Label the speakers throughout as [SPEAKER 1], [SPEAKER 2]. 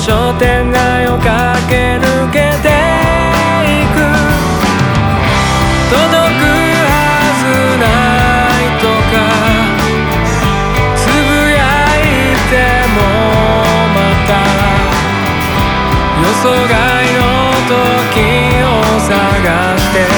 [SPEAKER 1] 商店街を駆け抜けていく。届くはずないとか。つぶやいてもまた。予想外の時を探して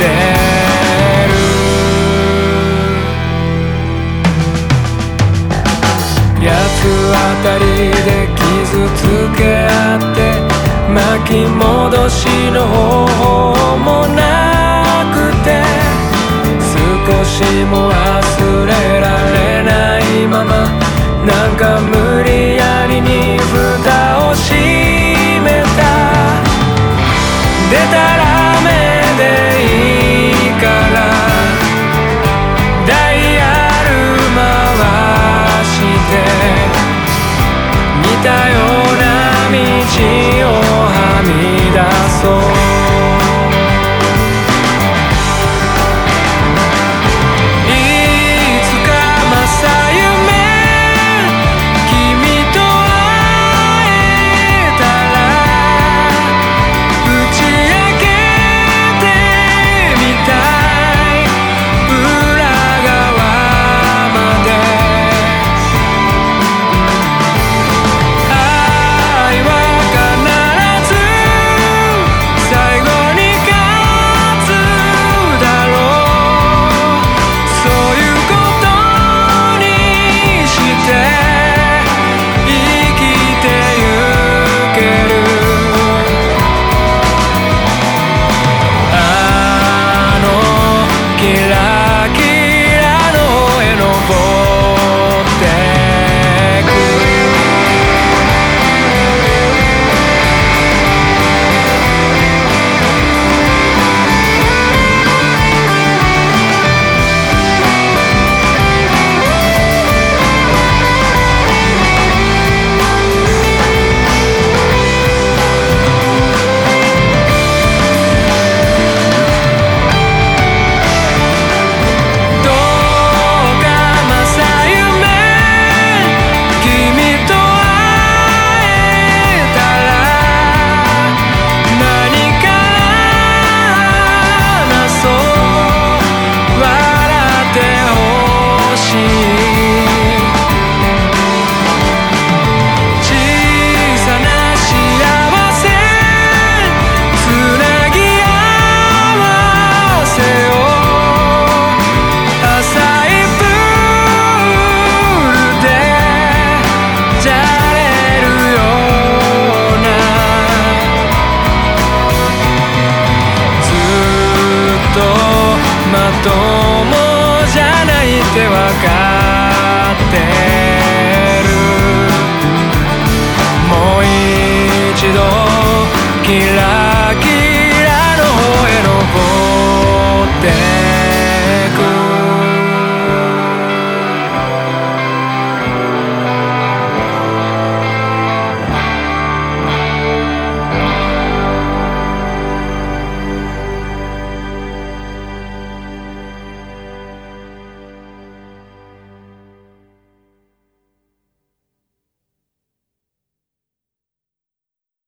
[SPEAKER 1] る八つ当たりで傷つけ合って巻き戻しの方法もなくて少しも忘れられないままなんか無理やりに蓋を閉めた。出たらめでたような道をはみ出そうまともじゃないってわかってる。もう一度嫌い